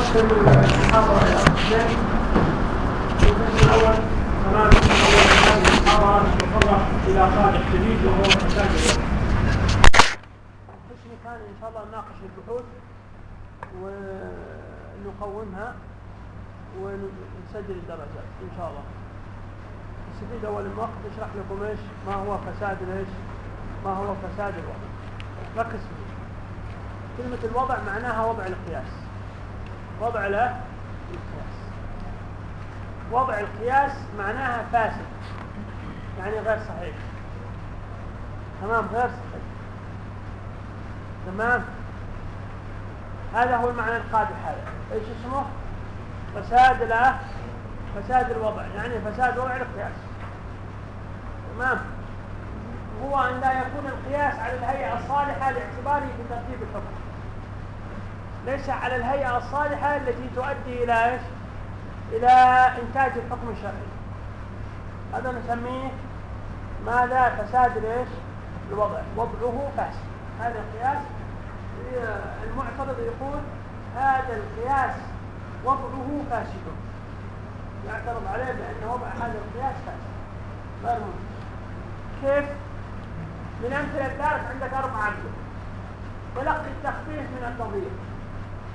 نقسم المحاضرة قسمين القسم الأول تمام هذه المحاضرة تتطرق إلى قادح جديد وهو مساجد القسم الثاني إن شاء الله نناقش البحوث ونقومها ونسجل الدرجات إن شاء الله. نستفيد أول الوقت نشرح لكم إيش ما هو فساد إيش ما هو فساد الوضع. ركز فيه. كلمة الوضع معناها وضع القياس. وضع له القياس. وضع القياس معناها فاسد يعني غير صحيح. تمام؟ غير صحيح. تمام؟ هذا هو المعنى القادح هذا إيش اسمه؟ فساد له فساد الوضع يعني فساد وضع القياس. تمام؟ هو أن لا يكون القياس على الهيئة الصالحة لاعتباره بترتيب الحكم. ليس على الهيئة الصالحة التي تؤدي إلى إيش؟ إلى إنتاج الحكم الشرعي. هذا نسميه ماذا؟ فساد ليش؟ الوضع. وضعه فاسد هذا القياس. المعترض يقول هذا القياس وضعه فاسد. يعترض عليه بأن وضع هذا القياس فاسد. غير ممكن كيف؟ من أمثلة ذلك عندك أربعة أمثلة تلقي التخفيف من التضييق.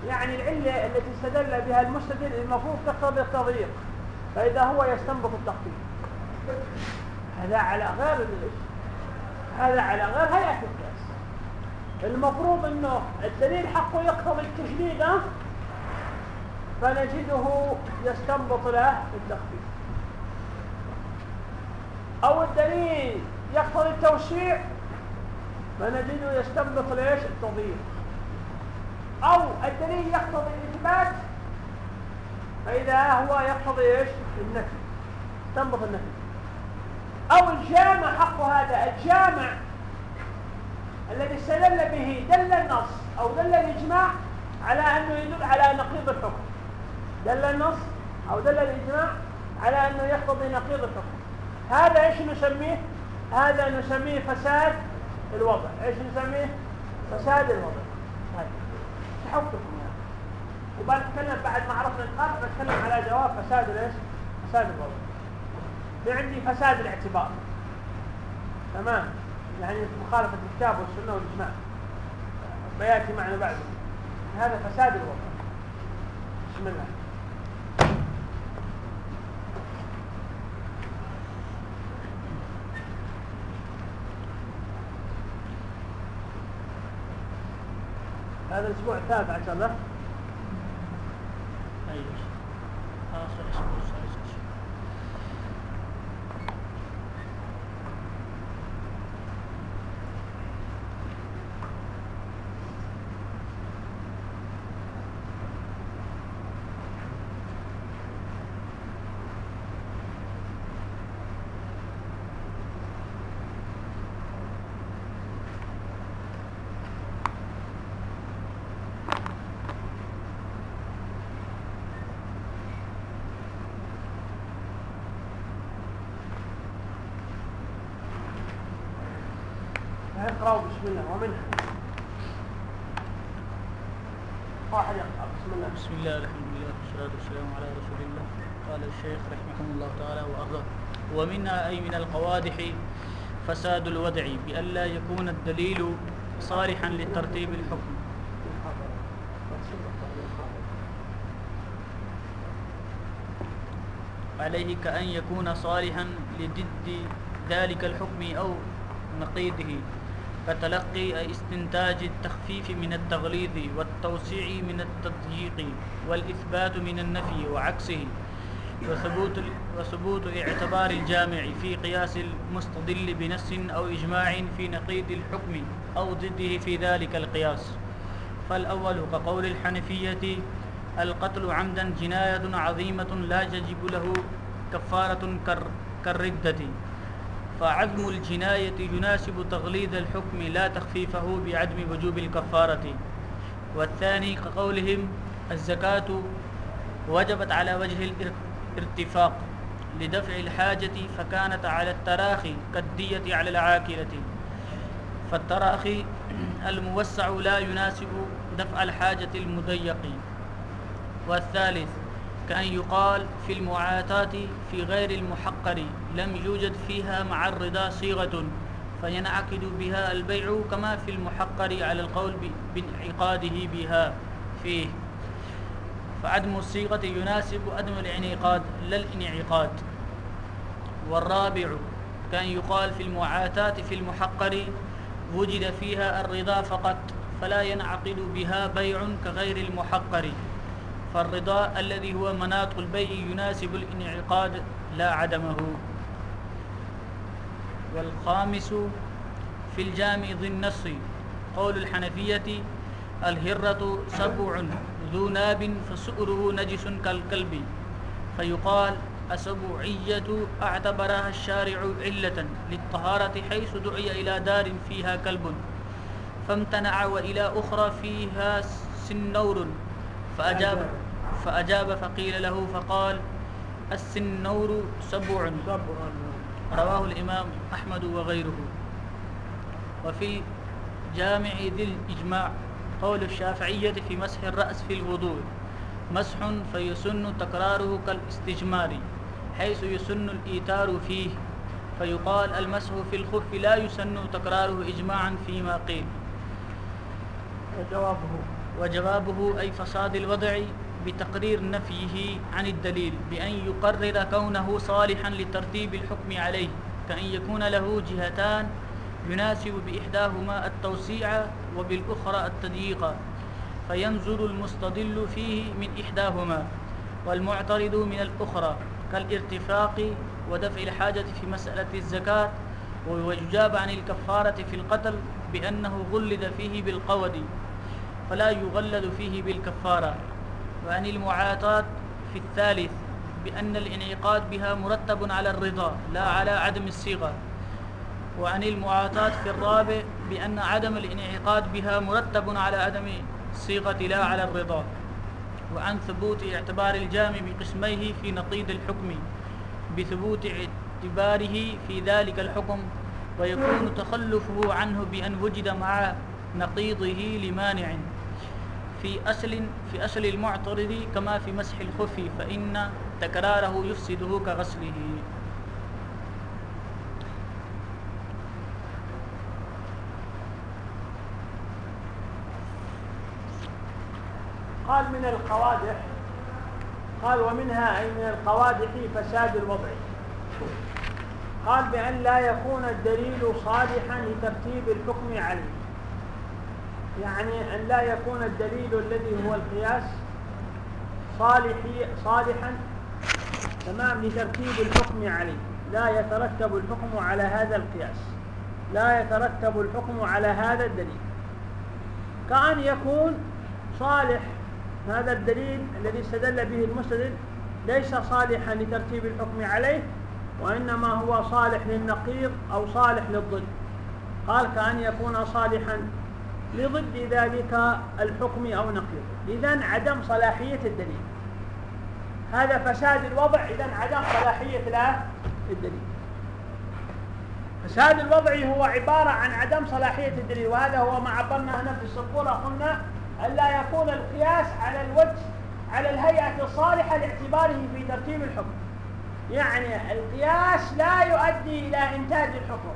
يعني العلة التي استدل بها المستدل المفروض تقتضي التضييق فإذا هو يستنبط التخفيف هذا على غير إيش هذا على غير هيئة القياس. المفروض إنه الدليل حقه يقتضي التشديد فنجده يستنبط له التخفيف أو الدليل يقتضي التوسيع فنجده يستنبط ليش؟ التضييق. أو الدليل يقتضي الإثبات فإذا هو يقتضي إيش؟ النفي استنبط النفي. أو الجامع حق هذا الجامع الذي استدل به دل النص أو دل الإجماع على أنه يدل على نقيض الحكم. دل النص أو دل الإجماع على أنه يقتضي نقيض الحكم. هذا إيش نسميه؟ هذا نسميه فساد الوضع. إيش نسميه؟ فساد الوضع. تحققكم يعني وبنتكلم بعد ما عرفنا القرض بنتكلم على جواب فساد الإيش؟ فساد الوضع. في عندي فساد الاعتبار. تمام؟ يعني مخالفة الكتاب والسنة والإجماع. بياتي معنا بعد. هذا فساد الوضع. بسم الله. هذا الأسبوع الثالث عشر له أيوه اخر أسبوع اقرأوا بسم الله ومنها واحد يقرأ بسم الله بسم الله الحمد لله والصلاة والسلام على رسول الله قال الشيخ رحمه الله تعالى وأرضاه ومنها أي من القوادح فساد الودع بألا يكون الدليل صالحا لترتيب الحكم. عليه كأن يكون صالحا لضد ذلك الحكم أو نقيضه كتلقي أي استنتاج التخفيف من التغليظ والتوسيع من التضييق والإثبات من النفي وعكسه. وثبوت وثبوت اعتبار الجامع في قياس المستدل بنص أو إجماع في نقيض الحكم أو ضده في ذلك القياس. فالأول كقول الحنفية القتل عمدا جناية عظيمة لا يجب له كفارة كالردة. فعدم الجناية يناسب تغليظ الحكم لا تخفيفه بعدم وجوب الكفارة. والثاني كقولهم الزكاة وجبت على وجه الارتفاق لدفع الحاجة فكانت على التراخي كالدية على العاكلة. فالتراخي الموسع لا يناسب دفع الحاجة المضيق. والثالث كأن يقال في المعاتاة في غير المحقر لم يوجد فيها مع الرضا صيغة فينعقد بها البيع كما في المحقر على القول بانعقاده بها. فيه فعدم الصيغة يناسب عدم الانعقاد لا الانعقاد. والرابع كان يقال في المعاتاة في المحقر وجد فيها الرضا فقط فلا ينعقد بها بيع كغير المحقر. فالرضا الذي هو مناط البيع يناسب الانعقاد لا عدمه. والخامس في الجامع ذي النص قول الحنفية الهرة سبع. ذو ناب فسؤره نجس كالكلب. فيقال السبوعية أعتبرها الشارع علة للطهارة حيث دعي إلى دار فيها كلب فامتنع وإلى أخرى فيها سنور فأجاب فأجاب فقيل له فقال السنور سبع. رواه الإمام أحمد وغيره. وفي جامع ذي الإجماع. قول الشافعية في مسح الرأس في الوضوء. مسح فيسن تكراره كالاستجمار حيث يسن الإيتار فيه. فيقال المسح في الخف لا يسن تكراره إجماعا فيما قيل. وجوابه. وجوابه أي فساد الوضع بتقرير نفيه عن الدليل بأن يقرر كونه صالحا لترتيب الحكم عليه كأن يكون له جهتان يناسب بإحداهما التوسيع وبالأخرى التضييق فينزل المستدل فيه من إحداهما والمعترض من الأخرى كالارتفاق ودفع الحاجة في مسألة الزكاة ويجاب عن الكفارة في القتل بأنه غلد فيه بالقود فلا يغلد فيه بالكفارة. وعن المعاطاة في الثالث بأن الانعقاد بها مرتب على الرضا لا على عدم الصيغة. وعن المعاطاة في الرابع بأن عدم الانعقاد بها مرتب على عدم الصيغة لا على الرضا وعن ثبوت اعتبار الجامع بقسميه في نقيض الحكم بثبوت اعتباره في ذلك الحكم ويكون تخلفه عنه بأن وجد مع نقيضه لمانع. في أصل في أصل المعترض كما في مسح الخف فإن تكراره يفسده كغسله قال من القوادح؟ قال ومنها أي من القوادح فساد الوضع. قال بأن لا يكون الدليل صالحا لترتيب الحكم عليه. يعني أن لا يكون الدليل الذي هو القياس صالحي صالحا تمام لترتيب الحكم عليه. لا يترتب الحكم على هذا القياس. لا يترتب الحكم على هذا الدليل. كأن يكون صالح هذا الدليل الذي استدل به المستدل ليس صالحا لترتيب الحكم عليه وإنما هو صالح للنقيض أو صالح للضد. قال كأن يكون صالحا لضد ذلك الحكم أو نقيضه إذا عدم صلاحية الدليل. هذا فساد الوضع إذا عدم صلاحية الدليل. فساد الوضع هو عبارة عن عدم صلاحية الدليل وهذا هو ما عبرنا هنا في السبورة قلنا ألا يكون القياس على الوجه على الهيئة الصالحة لاعتباره في ترتيب الحكم. يعني القياس لا يؤدي إلى إنتاج الحكم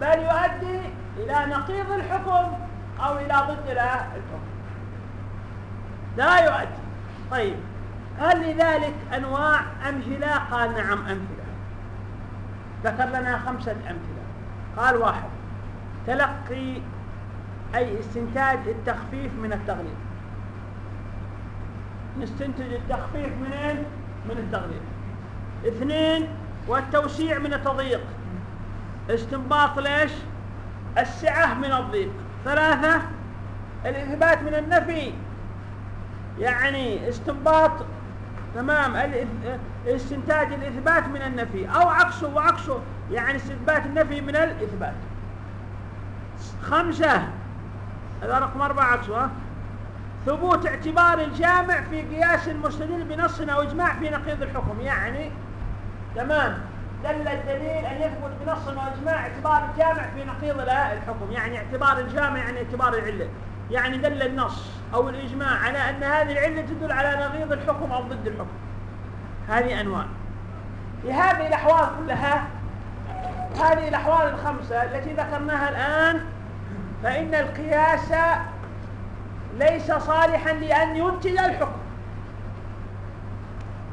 بل يؤدي إلى نقيض الحكم أو إلى ضد الحكم. لا يؤدي. طيب هل لذلك أنواع أمثلة؟ قال نعم أمثلة. ذكر لنا خمسة أمثلة. قال واحد تلقي أي استنتاج التخفيف من التغليظ نستنتج التخفيف منين؟ من التغليظ اثنين والتوسيع من التضييق. استنباط ليش؟ السعة من الضيق. ثلاثة الإثبات من النفي. يعني استنباط تمام استنتاج الإثبات من النفي. أو عكسه وعكسه يعني استثبات النفي من الإثبات. خمسة هذا رقم أربعة عكسه ثبوت اعتبار الجامع في قياس المستدل بنص أو إجماع في نقيض الحكم يعني تمام. دل الدليل أن يثبت بنص أو إجماع اعتبار الجامع في نقيض الحكم يعني اعتبار الجامع يعني اعتبار العلة يعني دل النص أو الإجماع على أن هذه العلة تدل على نقيض الحكم أو ضد الحكم. هذه أنواع. لهذه الأحوال كلها هذه الأحوال الخمسة التي ذكرناها الآن فإن القياس ليس صالحا لأن ينتج الحكم.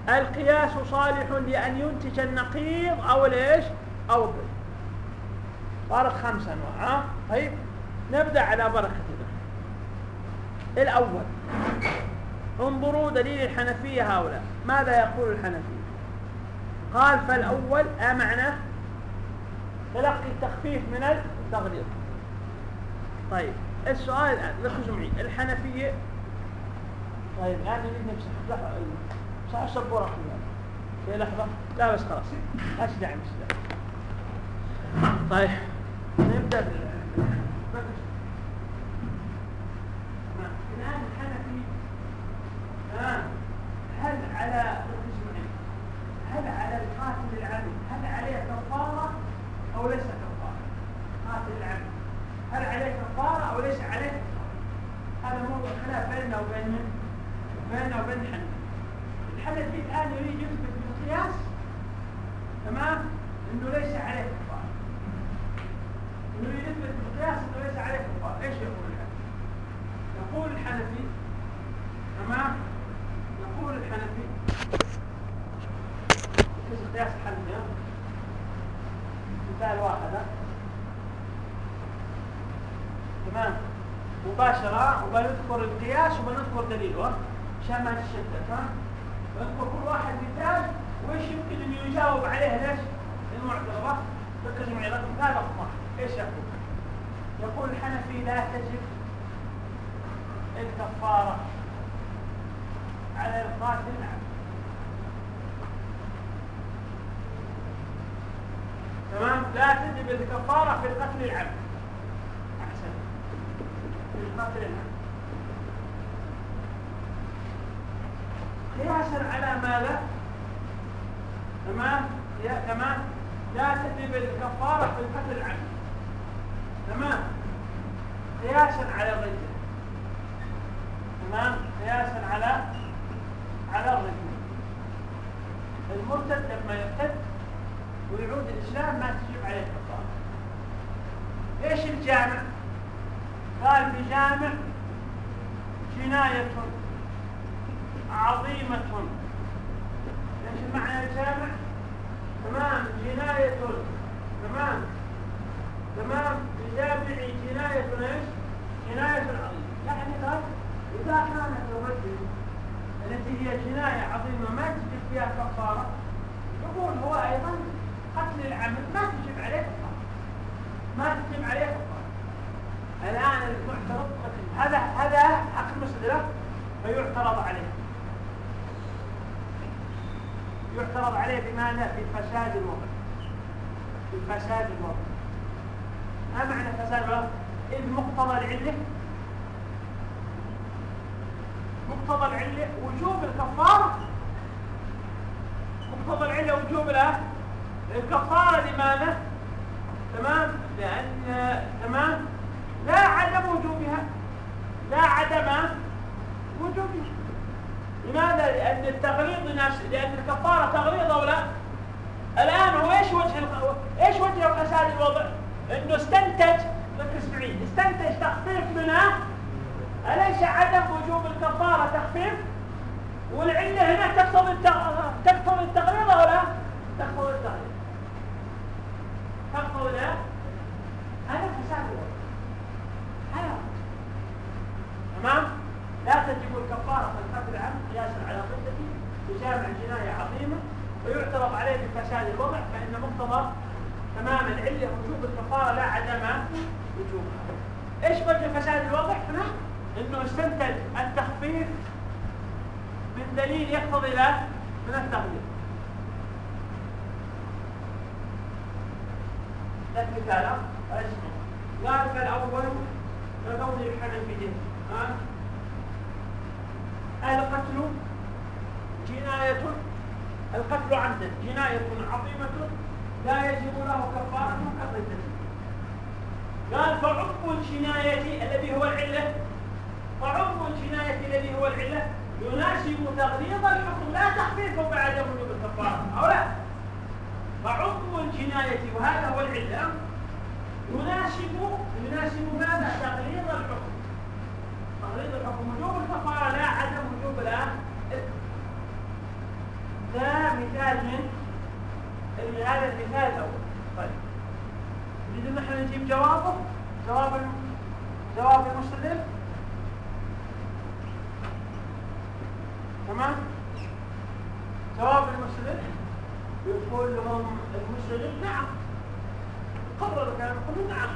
القياس صالح لأن ينتج النقيض أو ليش أو الضد صارت خمس أنواع طيب نبدأ على بركة الله. الأول انظروا دليل الحنفية هؤلاء. ماذا يقول الحنفية؟ قال فالأول أمعنى تلقي التخفيف من التغليظ. طيب السؤال الآن ركزوا معي الحنفية. طيب الآن نريد نمسح صح السبورة كلها في لحظة. لا بس خلاص. لا تدعم طيب نبدأ الآن الحنفي هل على القاتل العمد هل عليه كفارة أو ليس كفارة قاتل العمد هل عليه كفارة أو ليس عليه كفارة هذا موضوع خلاف بيننا وبين بيننا وبين الحنفي الحنفي الآن يريد يثبت بالقياس تمام انه ليس عليه كفاره انه يثبت بالقياس انه ليس عليه كفاره إيش يقول الحنفي يقول الحنفي تمام يقول الحنفي إيش القياس الحنفي مثال واحد تمام مباشرة وبنذكر القياس وبنذكر دليله ما تشتت ها نذكر كل واحد مثال وإيش يمكن انه يجاوب عليه ليش؟ المعترضة ركزوا معي رقم هذا رقم إيش يقول؟ يقول الحنفي لا تجب الكفارة على القاتل العبد. تمام؟ لا تجب الكفارة في القتل العبد أحسن في القتل العبد قياسا على ماذا تمام يا تمام لا تجب الكفاره في القتل العمد تمام قياسا على الرجل تمام قياسا على على الرجل المرتد لما يرتد ويعود الإسلام ما تجب عليه الكفاره إيش الجامع؟ قال بجامع جناية عظيمة. إيش معنى الجامع تمام جناية تمام تمام. بجامع جناية إيش؟ جناية عظيمة. يعني قال إذا كانت الرجل التي هي جناية عظيمة ما تجب فيها كفارة. يقول هو أيضا قتل العمل. ما تجب عليه كفارة. ما تجب عليه كفارة. الآن المعترض هذا هذا حق المسألة فيعترض عليه. يعترض عليه بماذا بفساد الوضع بفساد الوضع ما معنى فساد الوضع إذ مقتضى العلة مقتضى العلة وجوب الكفارة مقتضى العلة وجوب الكفارة لماذا تمام لأن تمام لا عدم وجوبها لا عدم وجوبها لماذا؟ لأن التغليظ نفس لأن الكفارة تغليظ أو لا؟ الآن هو إيش وجه إيش وجه فساد الوضع؟ إنه استنتج ركز معي استنتج تخفيف منها أليس عدم وجوب الكفارة تخفيف؟ والعلة هنا تقتضي تقتضي التغليظ أو لا؟ تقتضي التغليظ تقتضي لا؟ هذا فساد الوضع هذا تمام؟ لا تجب الكفارة في القتل العمد قياسا على ضده بجامع جناية عظيمة ويعترض عليه بفساد الوضع فإن مقتضى تمام العلة وجوب الكفارة لا عدم وجوبها إيش وجه فساد الوضع هنا؟ إنه استنتج التخفيف من دليل يقتضي له من التغليظ لك مثال قال فالاول كقول الحنفي ها؟ القتل جناية القتل عمدا جناية عظيمة لا يجب له كفارة كالردة قال فعقب الجناية الذي هو العلة فعمق الجناية الذي هو العلة يناسب تغليظ الحكم. لا تخفيفه بعد وجوب الكفارة أو لا. فعمق الجناية وهذا هو العلة يناسب يناسب ماذا؟ تغليظ الحكم. تغليظ الحكم. وجوب الكفارة لا عدم وجوب ده مثال من هذا المثال الأول. طيب. نريد نحن نجيب جوابه؟ جواب جواب المستدل؟ تمام؟ جواب المستدل يقول لهم المستدل نعم. قرر كان يقول نعم.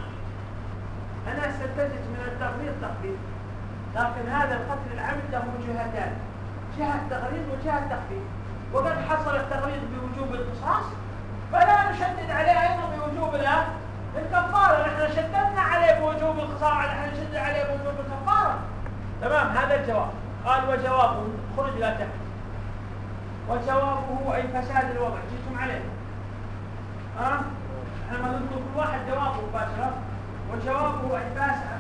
أنا استنتجت من التغليظ تخفيف لكن هذا القتل العمد له جهتان. جهة تغليظ وجهة تخفيف وقد حصل التغليظ بوجوب القصاص. فلا نشدد عليه أيضا بوجوب الكفارة. نحن شددنا عليه بوجوب القصاص. نحن نشدد عليه بوجوب الكفارة. تمام؟ هذا الجواب. قال وجوابه خرج لا تحت. وجوابه أي فساد الوضع. جئتم عليه. ها؟ أه؟ إحنا ما نذكر كل واحد جوابه مباشرة. وجوابه أي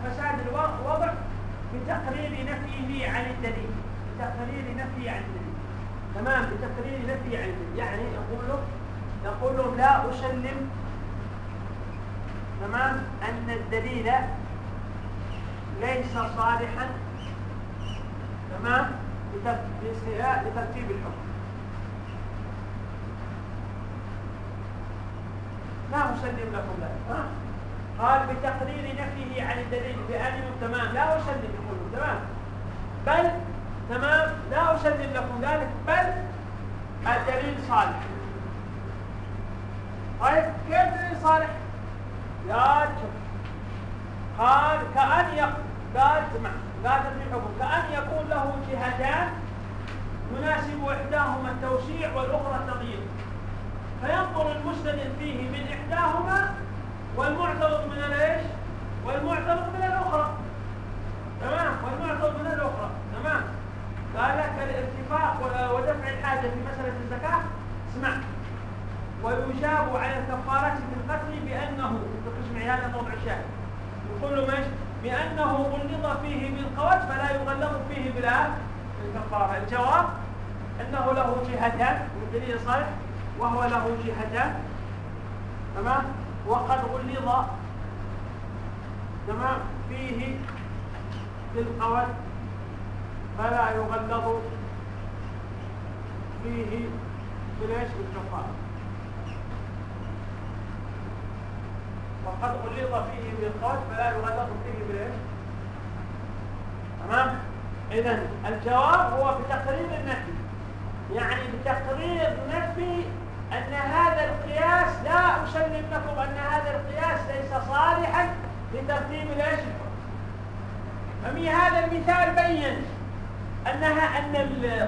فساد الوضع بتقرير نفيه عن الدليل. بتقرير نفيه عن الدليل. تمام؟ بتقرير نفيه عن الدليل. يعني يقول له لهم لا أسلم. تمام؟ أن الدليل ليس صالحا. تمام؟ لترتيب الحكم. لا أسلم لكم ذلك قال بتقرير نفيه عن الدليل بأن تمام. لا أسلم لكم تمام. بل تمام. لا أسلم لكم ذلك. بل الدليل صالح. طيب كيف الدليل صالح؟ قال قال كأن يقول قال سمع قال في الحكم كأن يكون له جهتان يناسب إحداهما التوسيع والأخرى التضييق. فينظر المستدل فيه من إحداهما والمعترض من الإيش؟ والمعترض من الأخرى. تمام؟ والمعترض من الأخرى. تمام؟ قال لك الارتفاق ودفع الحاجة في مسألة الزكاة؟ اسمع. ويجاب على الكفارة في القتل بأنه تقش معي هذا موضع الشاهد يقول له ماشي بأنه غلظ فيه بالقوات فلا يغلظ فيه بلا الكفارة الجواب أنه له جهتان والدليل صالح وهو له جهتان. تمام؟ وقد غلظ تمام فيه بالقوات فلا يغلظ فيه بالايش بالكفارة. وقد غلظ فيه بالقول فلا يغلظ فيه بالايش تمام؟ اذا الجواب هو بتقرير النفي. يعني بتقرير نفي أن هذا القياس لا اسلم لكم أن هذا القياس ليس صالحا لترتيب الايش فمي هذا المثال بين أنها أن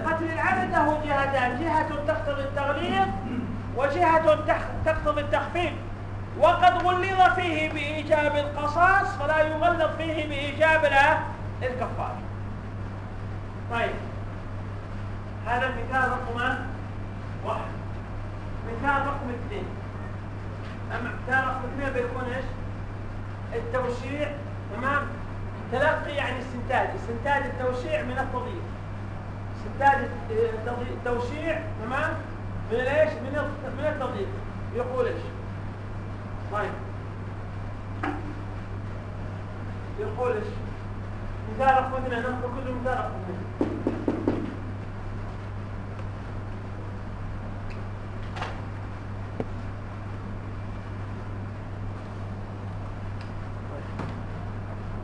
قتل العبد له جهتان. جهة تقتضي التغليظ وجهة تقتضي التخفيف. وقد غلظ فيه بإيجاب القصاص فلا يغلظ فيه بإيجاب الكفار. طيب. هذا مثال رقم واحد. مثال رقم اثنين. أما مثال رقم اثنين بيكون إيش؟ التوشيع تمام؟ تلقي يعني استنتاج استنتاج التوشيع من التضييق استنتاج التوشيع تمام؟ من إيش؟ من التضييق يقول إيش؟ طيب. يقول إيش؟ مثال أخوتنا نذكر كل مثال أخوتنا.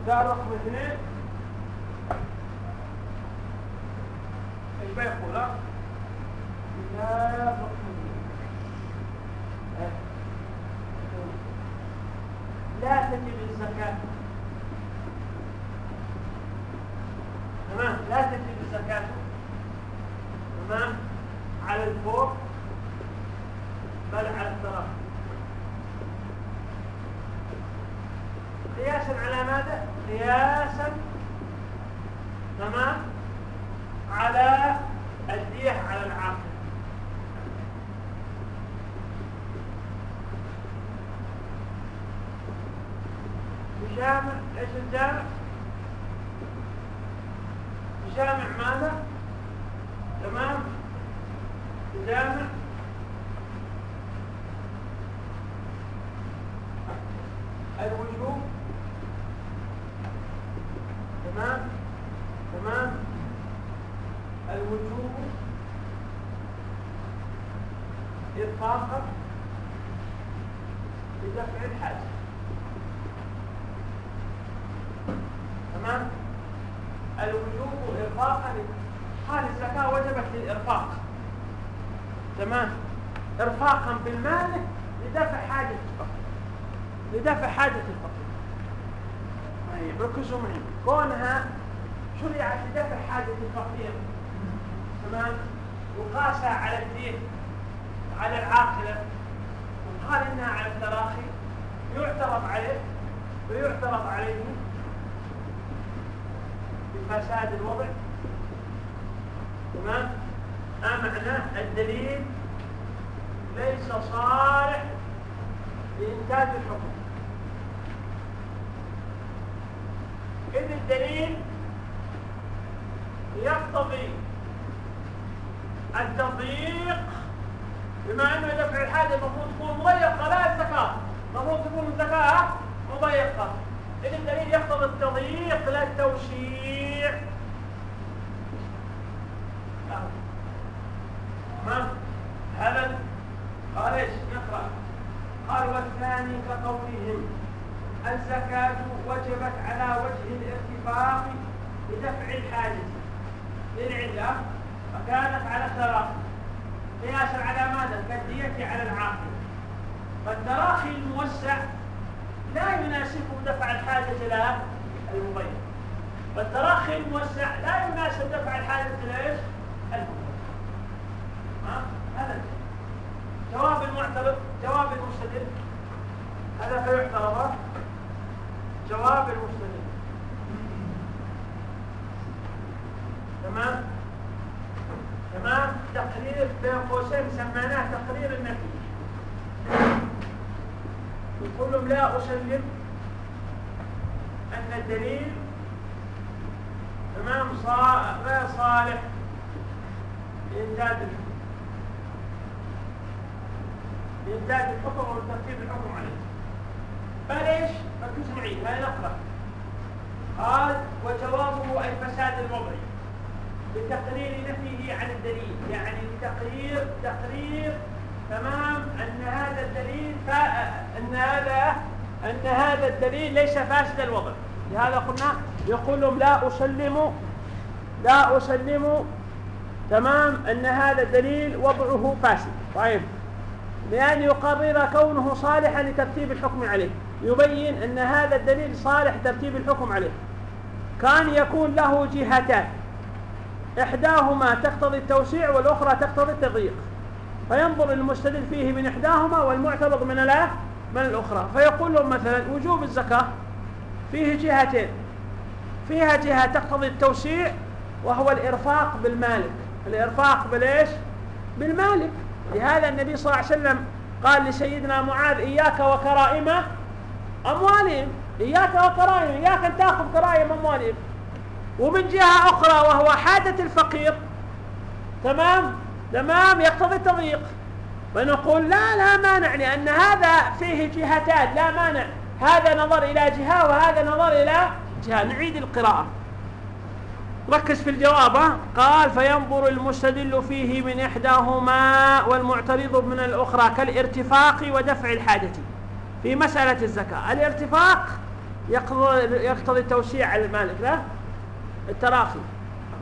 مثال رقم اثنين إيش بيقول مثال رقم لا تجب الزكاة تمام لا تجب الزكاة تمام؟ على الفوق بل على الطرف قياسا على ماذا؟ قياسا تمام على الدية على العاقل جامع إيش الجامع جامع ماذا تمام جامع الوجوب تمام تمام الوجوب إرفاقا بدفع الحاجة تمام الوجوب إرفاقا قال الزكاة وجبت للإرفاق تمام إرفاقا بالمال لدفع حاجة الفقير لدفع حاجة الفقير طيب ركزوا معي كونها شرعت لدفع حاجة الفقير تمام وقاسها على الدين على العاقلة وقال إنها على التراخي يعترض عليه ويعترض عليه بفساد الوضع. تمام؟ ما معناه الدليل ليس صالح لإنتاج الحكم. إذ الدليل يقتضي التضييق بما أنه دفع الحاجة المفروض تكون مضيقة لا الزكاه الزكاة؟ مضيقه اذا الدليل يقتضي التضييق لا التوسيع تمام هذا قال إيش نقرا قال والثاني كقولهم الزكاه وجبت على وجه الارتفاق بدفع الحاجة للعله فكانت على ثلاث قياسا على ماذا كالدية على العاقل فالتراخي الموسع لا يناسبه دفع الحاجة إلى المبين فالتراخي الموسع لا يناسب دفع الحاجة إلى إيش؟ المبين هذا جواب المعترض جواب المستدل هذا فيعترض جواب المستدل تمام تمام تقرير بين قوسين سميناه تقرير النفي يقول لهم لا أسلم أن الدليل تمام غير صالح لإنتاج الحكم. لإنتاج الحكم وترتيب الحكم عليه. فليش؟ ركزوا معي هاي نقرأ. قال وجوابه أي فساد الوضعي لتقرير نفيه عن الدليل. يعني لتقرير تقرير تمام أن هذا الدليل أن هذا أن هذا الدليل ليس فاسد الوضع. لهذا قلنا يقول لهم لا أسلم لا أسلم. تمام؟ أن هذا الدليل وضعه فاسد. طيب. لأن يقرر كونه صالحا لترتيب الحكم عليه. يبين أن هذا الدليل صالح ترتيب الحكم عليه. كان يكون له جهتان. إحداهما تقتضي التوسيع والأخرى تقتضي التضييق. فينظر المستدل فيه من إحداهما والمعترض من لا من الأخرى. فيقول لهم مثلا وجوب الزكاة فيه جهتين. فيها جهة تقتضي التوسيع وهو الإرفاق بالمالك. الإرفاق بالإيش؟ بالمالك. لهذا النبي صلى الله عليه وسلم قال لسيدنا معاذ إياك وكرائم أموالهم. إياك وكرائم. إياك أن تأخذ كرائم أموالهم. ومن جهة أخرى وهو حاجة الفقير. تمام؟ تمام؟ يقتضي التضييق. فنقول لا لا مانع لأن هذا فيه جهتان. لا مانع. هذا نظر إلى جهة وهذا نظر إلى جهة. نعيد القراءة. ركز في الجواب قال فينظر المستدل فيه من إحداهما والمعترض من الأخرى كالارتفاق ودفع الحاجة في مسألة الزكاة. الارتفاق يقتضي التوسيع على المالك لا التراخي.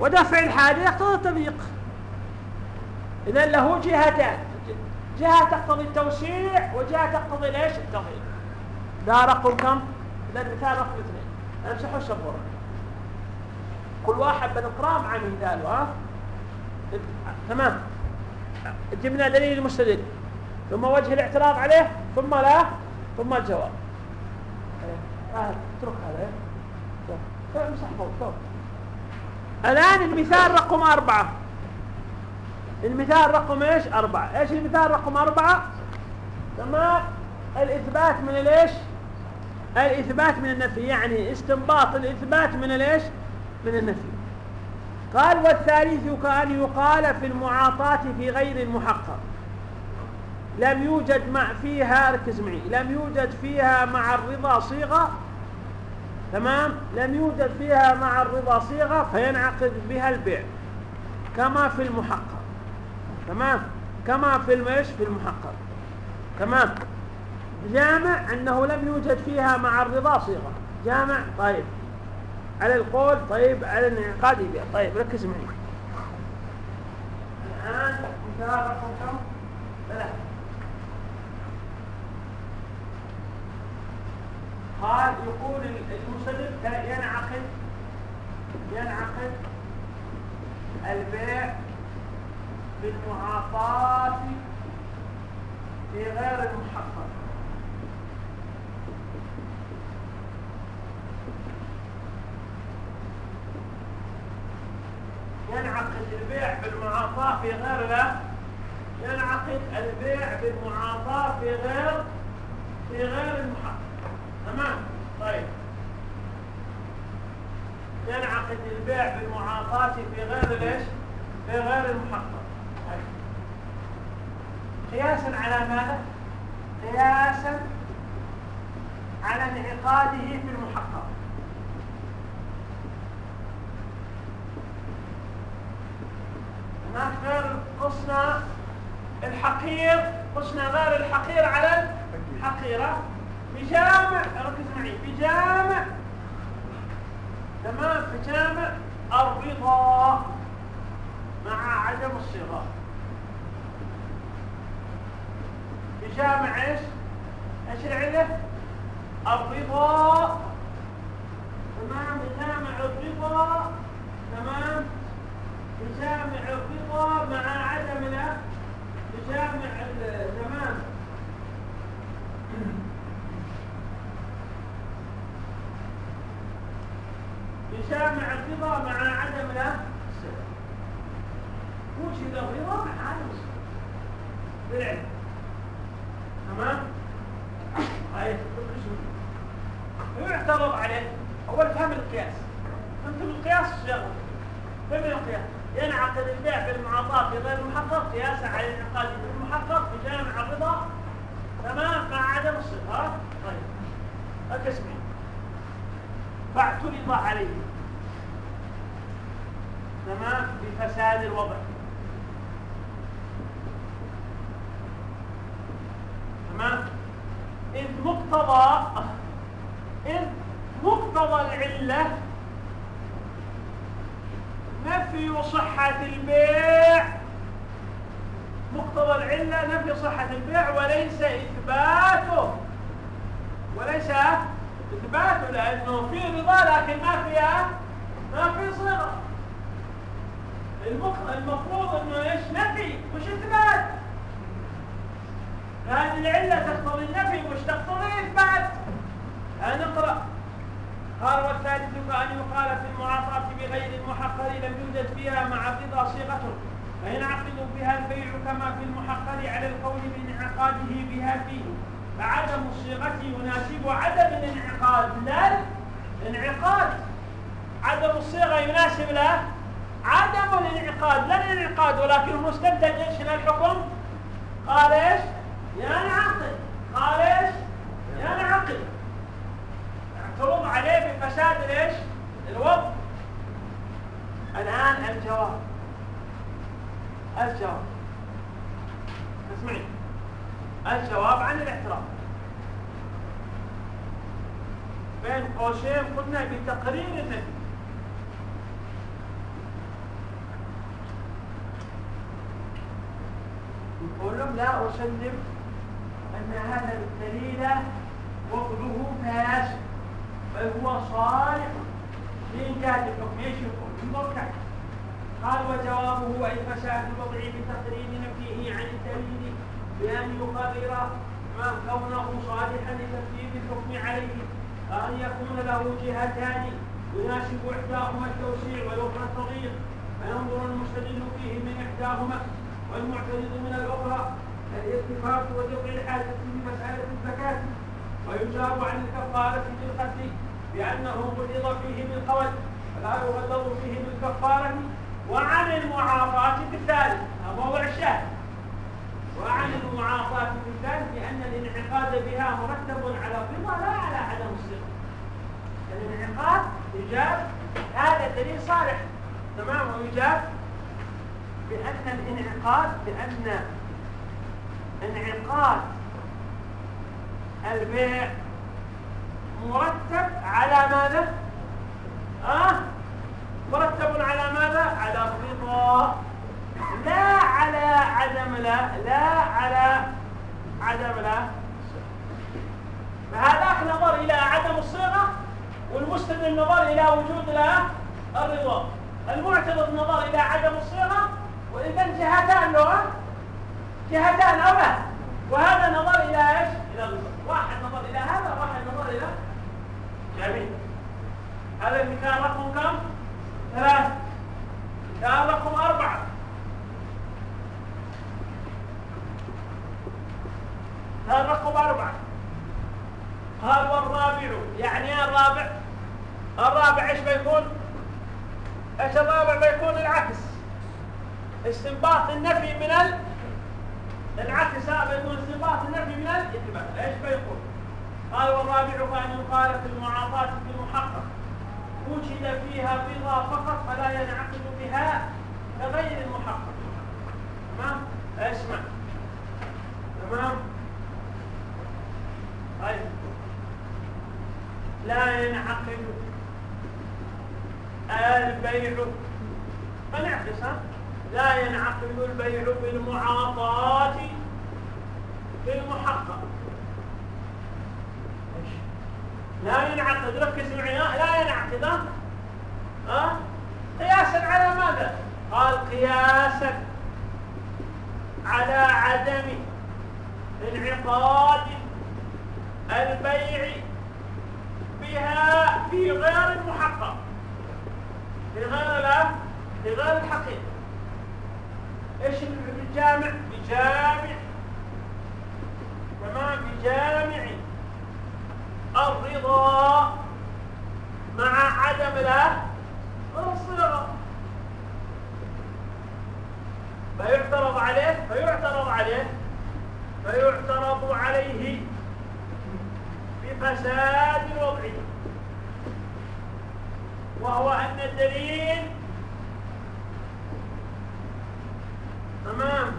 ودفع الحاجة يقتضي التضييق. إذا له جهتان. جهة تقتضي التوسيع وجهة تقتضي ليش التضييق. ده رقم كم؟ إذا المثال رقم اثنين. أمسحوا السبورة كل واحد بنقرأ مع مثال ها؟ تمام. جبنا دليل المستدل. ثم وجه الاعتراض عليه ثم لا ثم الجواب. آه. اترك هذا. امسح فوق الآن المثال رقم أربعة. المثال رقم إيش؟ أربعة. إيش المثال رقم أربعة؟ تمام. الإثبات من الإيش؟ الإثبات من النفي. يعني استنباط الإثبات من الإيش؟ من النفي. قال والثالث كأن يقال في المعاطاة في غير المحقق. لم يوجد مع فيها ركز معي لم يوجد فيها مع الرضا صيغة تمام؟ لم يوجد فيها مع الرضا صيغة فينعقد بها البيع. كما في المحقق. تمام؟ كما في المش في المحقق. تمام؟ جامع أنه لم يوجد فيها مع الرضا صيغة. جامع؟ طيب. على القول طيب على الانعقاد يبيع. طيب ركز معي. الآن انتهى رقم كم؟ ثلاثة قال يقول المسلم ينعقد ينعقد البيع بالمعاطاة في غير المحقق. ينعقد البيع بالمعاطاة في غير لا ينعقد البيع بالمعاطاة في غير في غير المحقق. تمام؟ طيب. ينعقد البيع بالمعاطاة في غير ليش في غير المحقق. طيب. قياسا على ماذا؟ قياسا على انعقاده في المحقق. هناك غير قصنا الحقير قصنا غير الحقير على الحقيرة. بجامع ركز معي. بجامع. تمام؟ بجامع الرضا مع عدم الصغار بجامع إيش؟ إيش العلة؟ الرضا. تمام؟ بجامع الرضا. تمام؟ بجامع الرضا مع عدم لا بجامع تمام؟ بجامع الرضا مع عدم لا وجد الرضا مع عدم. بالعلم. تمام؟ هاي يعترض عليه. أول فهم القياس. انت القياس شغل فهم القياس. ينعقد البيع بالمعاطاة في غير المحقق قياسا على الانعقاد في بجامع الرضا. تمام؟ مع عدم الصفات. طيب. التسمية فاعترض عليه. تمام؟ بفساد الوضع. تمام؟ إذ مقتضى إذ مقتضى العلة نفي صحة البيع. مقتضى العلة نفي صحة البيع وليس إثباته. وليس إثباته لأنه في رضا لكن ما فيها؟ ما في صيغة المفروض أنه إيش؟ نفي مش إثبات. هذه العلة تقتضي النفي مش تقتضي الإثبات. نقرأ. قال والثالث كأن يقال في المعاطاة بغير المحقر لم يوجد فيها مع الرضا صيغة. فينعقد بها البيع كما في المحقر على القول بانعقاده بها فيه. فعدم الصيغة يناسب عدم الانعقاد. لا الانعقاد عدم الصيغة يناسب لا. عدم الانعقاد لا الانعقاد ولكنه مستنتج إيش؟ الحكم. قال إيش؟ ينعقد. قال إيش؟ ينعقد. اعترض عليه بفساد إيش؟ الوضع الآن الجواب. الجواب. اسمعي. الجواب عن الاعتراض بين قوسين قلنا بتقرير النفي نقول لهم لا أسلم أن هذا الدليل وضعه فاسد بل هو صالح لإنجاز الحكم يقول؟ المركع قال وجوابه أي فساد الوضع بتقرير نفيه عن الدليل بأن يقرر كونه صالحا لتنفيذ الحكم عليه أن يكون له جهتان يناسب إحداهما التوسيع والأخرى التضييق فينظر المستدل فيه من إحداهما والمعترض من الأخرى الاتفاق ودفع الحاجة في مسألة الزكاة ويجاب عن الكفارة بالقتل بأنه غلظ فيه بالقول فلا يغلظ فيه بالكفارة وعن المعافاة بالثالث موضع الشاهد وعن المعافاة بالثالث لأن الانعقاد بها مرتب على الرضا لا على عدم الصغر الانعقاد إيجاب هذا دليل صالح تمام ويجاب بأن الانعقاد بأن انعقاد البيع مرتب على ماذا؟ أه؟ مرتب على ماذا؟ على الرضا لا على عدم لا لا على عدم لا فهذاك نظر إلى عدم الصيغة والمستند النظر إلى وجود لا الرضا المعترض نظر إلى عدم الصيغة وإذا جهتان له جهتان أو وهذا نظر إلى إيش؟ إلى واحد نظر إلى هذا واحد نظر إلى جميل. هذا المثال رقم كم؟ ثلاث. مثال رقم أربعة. مثال رقم أربعة. قال والرابع يعني إيه الرابع. الرابع إيش بيكون؟ إيش الرابع بيكون؟ العكس. استنباط النفي من ال... العكس هذا بيكون استنباط النفي من الاثبات إيش بيكون قال والرابع كان يقال في المعاطاة في المحقق. وجد فيها بضا فقط فلا ينعقد بها كغير المحقق. تمام؟ اسمع. تمام؟ طيب. لا ينعقد البيع. فنعكس لا ينعقد البيع بالمعاطاة المحقق لا ينعقد. ركز معي. لا ينعقد. قياسا على ماذا؟ قال قياسا على عدم انعقاد البيع بها في غير المحقق. في غير لا في غير الحقيقة. إيش بالجامع بجامع. تمام؟ بجامع الرضا مع عدم لا الصيغة فيعترض عليه فيعترض عليه فيعترض عليه بفساد الوضع وهو أن الدليل تمام.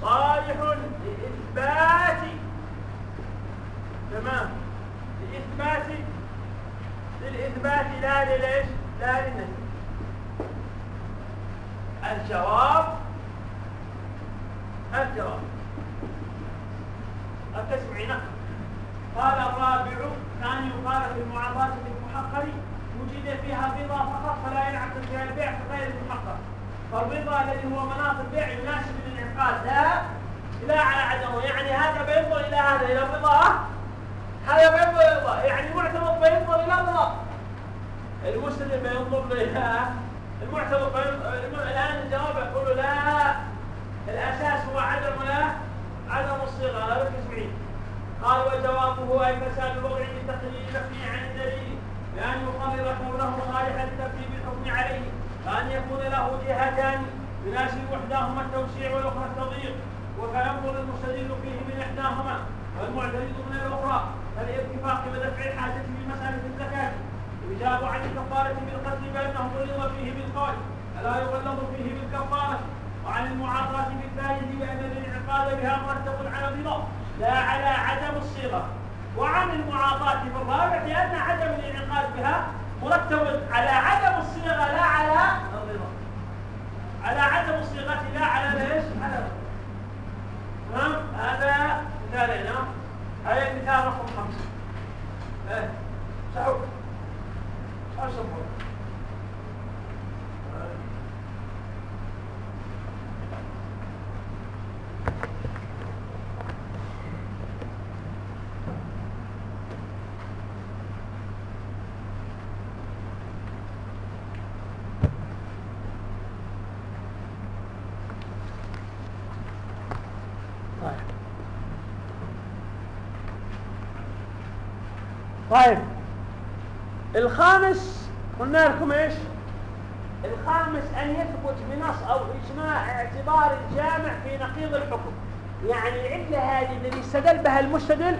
صالح لإثبات. تمام. لإثبات. للإثبات لا لليش لا للنفي الجواب. الجواب. التسمعين قال الرابع. كان يقال في المعاضات المحقق وجد فيها الرضا فقط فلا ينعقد فيها البيع غير المحقق. فالرضا الذي هو مناط البيع يناسب الانعقاد لا لا على عدمه. يعني هذا بينظر إلى هذا إلى الرضا هذا بينظر إلى الرضا يعني المعتمد بينظر إلى الرضا المسلم بينظر إلى المعتمد الآن الجواب يقول لا. الأساس هو عدم لا عدم الصيغة. هذا ركز قال وجوابه أي فساد الوضع بالتقليل المبني عن الدليل. بان يقرر كونه صالحا لترتيب الحكم عليه. كان يكون له جهتان يناسب إحداهما التوسيع والأخرى التضييق وفينظر المستدل فيه من إحداهما والمعترض من الأخرى فالاتفاق ودفع الحاجة في مسألة الزكاة. يجاب عن الكفارة بالقتل بأنه غلظ فيه بالقول الا يغلظ فيه بالكفارة. وعن المعاطاة بالثالث بان الانعقاد بها مرتب على الرضا لا على عدم الصيغة. وعن المعاطاة في الرابع لأن عدم الانعقاد بها مرتب على عدم الصيغة لا على على عدم الصيغة لا على ليش على تمام هذا مثالين هذا المثال رقم خمسة. إيه سعود أصبر طيب. الخامس قلنا لكم إيش؟ الخامس أن يثبت بنص أو إجماع اعتبار الجامع في نقيض الحكم. يعني العلة هذه الذي استدل بها المستدل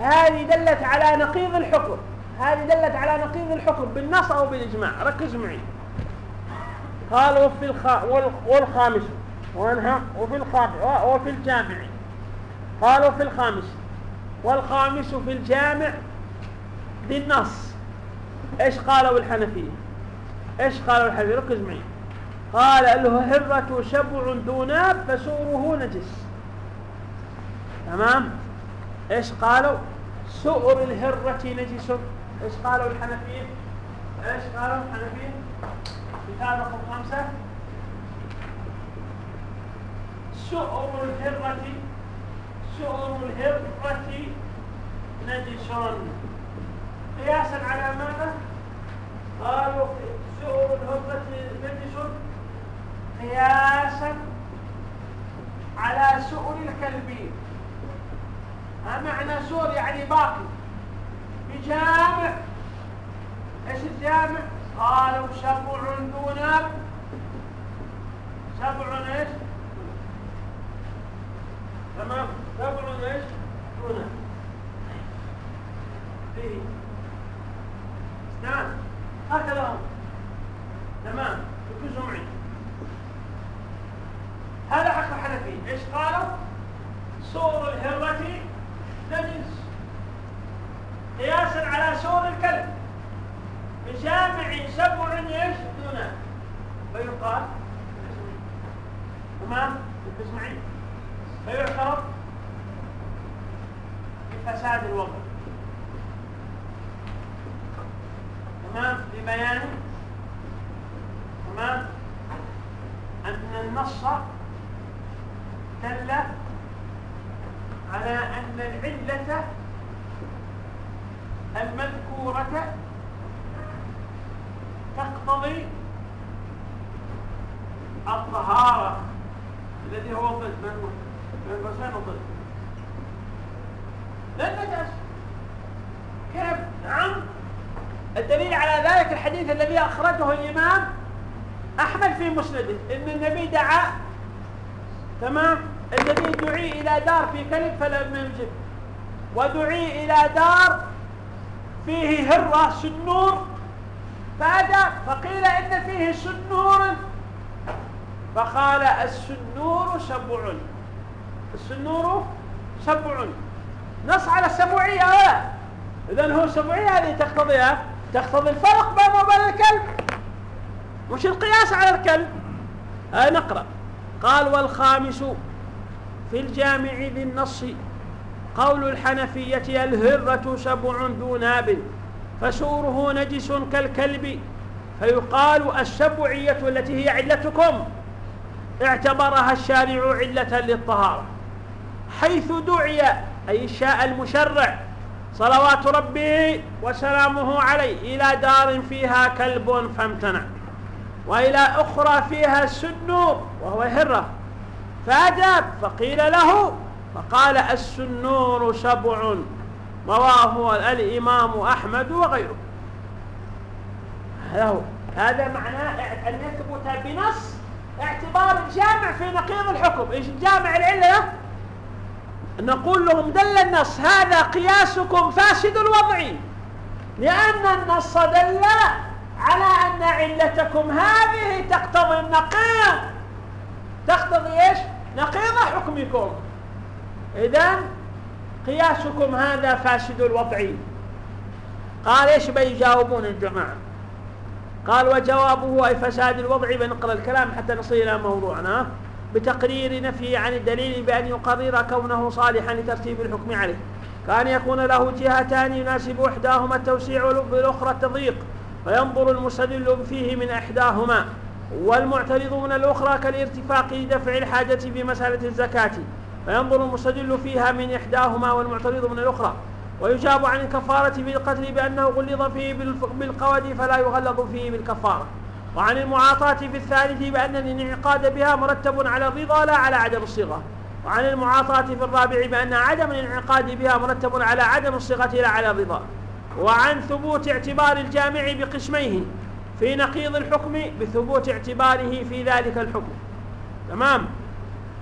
هذه دلت على نقيض الحكم. هذه دلت على نقيض الحكم بالنص أو بالإجماع. ركزوا معي. قال وفي الخ... والخامس. وانها وفي الخامس. وفي الجامع. قال وفي الخامس. والخامس في الجامع بالنص. إيش قالوا الحنفية؟ إيش قالوا الحنفية؟ ركز معي. قال الهرة شبع دوناب فسوره نجس. تمام؟ إيش قالوا؟ سؤر الهرة نجس. إيش قالوا الحنفية؟ إيش قالوا الحنفية؟ كتابكم خمسة. سؤر الهرة سؤر الهرة نجس. قياسا على ماذا قالوا سؤر الهرة نجس قياسا على سؤر الكلب ما معنى سؤر يعني باقي. بجامع. إيش الجامع؟ قالوا سبع دون سبع إيش؟ تمام. سبع إيش؟ دون فيه. اثنان هكذا تمام. ركزوا معي. هذا حق الحنفي. إيش قالوا سور الهرة نجس. قياسا على سور الكلب. بجامع سبع إيش دونه فيقال تمام تسمعين فيعترف بفساد الوضع. تمام لبيان تمام؟ أن النص دل على أن العلة المذكورة تقتضي الطهارة الذي هو الضد من قوسين الضد لن نجس كيف؟ نعم. الدليل على ذلك الحديث الذي أخرجه الإمام أحمد في مسنده. إن النبي دعا تمام؟ الذي دعي إلى دار في كلب فلم يجب ودعي إلى دار فيه هرة سنور. فأتى فقيل إن فيه سنور. فقال السنور سبع. السنور سبع. نص على السبوعية إذن هو السبوعية هذه تقتضي تقتضي الفرق بينه وبين الكلب. مش القياس على الكلب. آه نقرأ. قال والخامس في الجامع ذي النص قول الحنفية الهرة سبع ذو ناب فسوره نجس كالكلب فيقال السبعية التي هي علتكم. اعتبرها الشارع علة للطهارة. حيث دعي أي شاء المشرع صلوات ربي وسلامه عليه. إلى دار فيها كلب فامتنع. وإلى أخرى فيها السنور وهو هرة. فأجاب فقيل له فقال السنور سبع رواه الإمام أحمد وغيره. هذا هو هذا معناه أن يثبت بنص اعتبار الجامع في نقيض الحكم. إيش الجامع العلة؟ نقول لهم دل النص هذا قياسكم فاسد الوضع. لأن النص دل على أن علتكم هذه تقتضي النقيض. تقتضي إيش؟ نقيض حكمكم. إذن قياسكم هذا فاسد الوضع. قال إيش بيجاوبون الجماعة؟ قال وجوابه أي فساد الوضع بنقرأ الكلام حتى نصل إلى موضوعنا. بتقرير نفي عن الدليل بأن يقرر كونه صالحا لترتيب الحكم عليه. كان يكون له جهتان يناسب إحداهما التوسيع والأخرى التضييق فينظر المستدل فيه من إحداهما. والمعترض من الأخرى كالارتفاق لدفع الحاجة في مسألة الزكاة فينظر المستدل فيها من إحداهما والمعترض من الأخرى. ويجاب عن الكفارة بالقتل بأنه غلظ فيه بالقود فلا يغلظ فيه بالكفارة. وعن المعاطاة في الثالث بأن الانعقاد بها مرتب على الرضا لا على عدم الصيغة وعن المعاطاة في الرابع بأن عدم الانعقاد بها مرتب على عدم الصيغة لا على الرضا. وعن ثبوت اعتبار الجامع بقسميه في نقيض الحكم بثبوت اعتباره في ذلك الحكم. تمام؟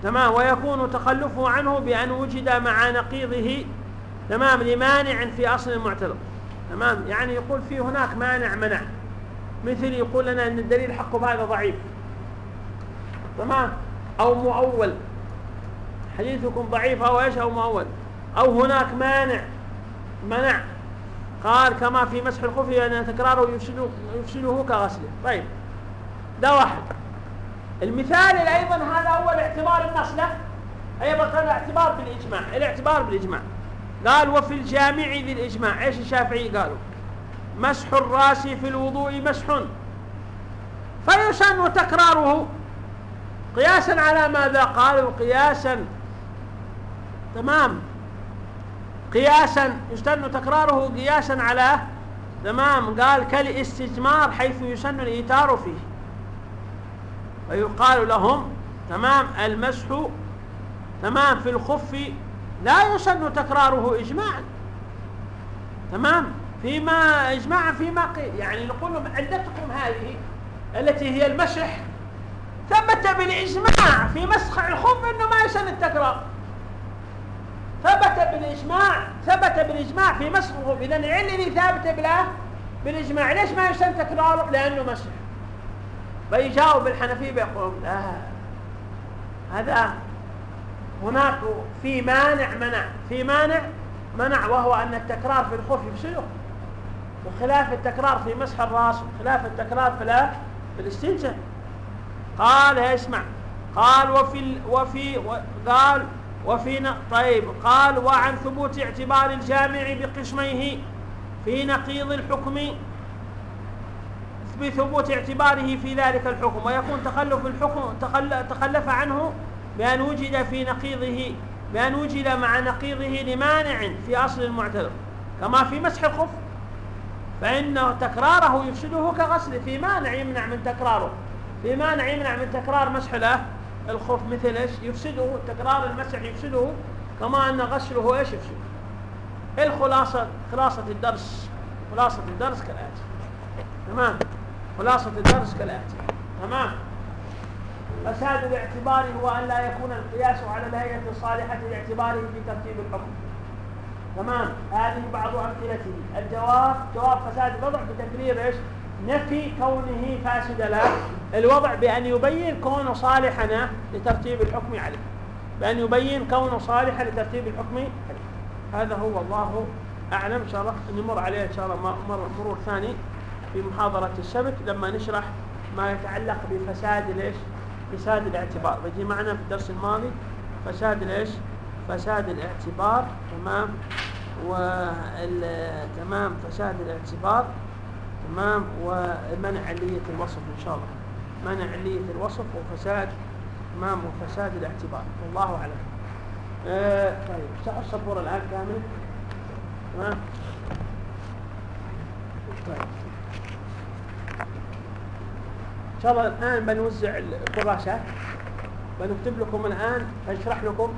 تمام. ويكون تخلفه عنه بأن وجد مع نقيضه تمام لمانع في أصل المعترض. تمام؟ يعني يقول في هناك مانع منع. مثل يقول لنا أن الدليل حقه هذا ضعيف. تمام؟ أو مؤول. حديثكم ضعيف أو إيش؟ أو مؤول. أو هناك مانع. منع. قال كما في مسح الخف أن تكراره يفسده, يفسده كغسله. طيب. ده واحد. المثال أيضا هذا هو الاعتبار النص له أيضا كان الاعتبار بالإجماع الاعتبار بالإجماع. قال وفي الجامع ذي الإجماع. إيش الشافعي قالوا؟ مسح الراس في الوضوء مسح فيسن تكراره قياسا على ماذا قالوا قياسا. تمام. قياسا. يسن تكراره قياسا على تمام. قال كالاستجمار حيث يسن الإيتار فيه. ويقال لهم تمام. المسح تمام. في الخف لا يسن تكراره إجماعا. تمام. فيما إجماعا فيما قيل. يعني نقول لهم عدتكم هذه التي هي المسح ثبت بالإجماع في مسخ الخف أنه ما يسن التكرار. ثبت بالإجماع ثبت بالإجماع في مسخ الخف إذا العلة اللي ثابتة بلا بالإجماع. ليش ما يسن تكراره لأنه مسح فيجاوب الحنفية بيقولون لا. هذا هناك في مانع منع. في مانع منع وهو أن التكرار في الخوف يفسده وخلاف التكرار في مسح الراس وخلاف التكرار في في الاستنجاء قال اسمع قال وفي وفي قال وفي طيب قال وعن ثبوت اعتبار الجامع بقسميه في نقيض الحكم بثبوت اعتباره في ذلك الحكم. ويكون تخلف الحكم تخلف عنه بأن وجد في نقيضه بأن وجد مع نقيضه لمانع في أصل المعترض كما في مسح الخف. فإن تكراره يفسده كغسل في مانع يمنع من تكراره؟ في مانع يمنع من تكرار مسح له؟ الخف مثل إيش؟ يفسده تكرار المسح يفسده كما أن غسله إيش يفسده؟ الخلاصة؟ خلاصة الدرس خلاصة الدرس كالآتي. تمام؟ خلاصة الدرس كالآتي. تمام؟ فساد الاعتبار هو أن لا يكون القياس على الهيئة الصالحة لاعتباره في ترتيب الحكم. تمام؟ هذه بعض أمثلته الجواب جواب فساد الوضع بتكرير إيش؟ نفي كونه فاسد له. الوضع بأن يبين كونه صالحا لترتيب الحكم عليه. بأن يبين كونه صالحا لترتيب الحكم عليه. هذا هو الله أعلم. إن شاء الله نمر عليه إن شاء الله مرور ثاني في محاضرة السبت. لما نشرح ما يتعلق بفساد ليش فساد الاعتبار. بيجي معنا في الدرس الماضي. فساد الإيش؟ فساد الاعتبار. تمام؟ تمام فساد الاعتبار تمام ومنع علية الوصف إن شاء الله. منع علية الوصف وفساد تمام وفساد الاعتبار. والله أعلم. آه طيب السبورة الآن كامل. تمام. طيب. شاء الله الآن بنوزع الكراسات بنكتب لكم الآن أشرح لكم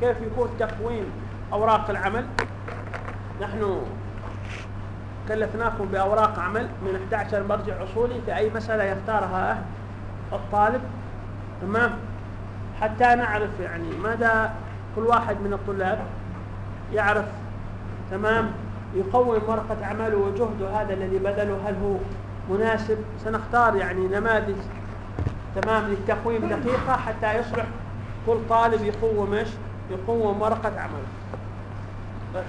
كيف يكون تقويم أوراق العمل. نحن كلفناكم بأوراق عمل من 11 مرجع أصولي في أي مسألة يختارها الطالب. تمام؟ حتى نعرف يعني مدى كل واحد من الطلاب يعرف. تمام؟ يقوم ورقة عمله وجهده هذا الذي بذله. هل هو مناسب؟ سنختار يعني نماذج. تمام؟ للتقويم دقيقة حتى يصبح كل طالب يقوم إيش؟ يقوم ورقة عمله. Vai,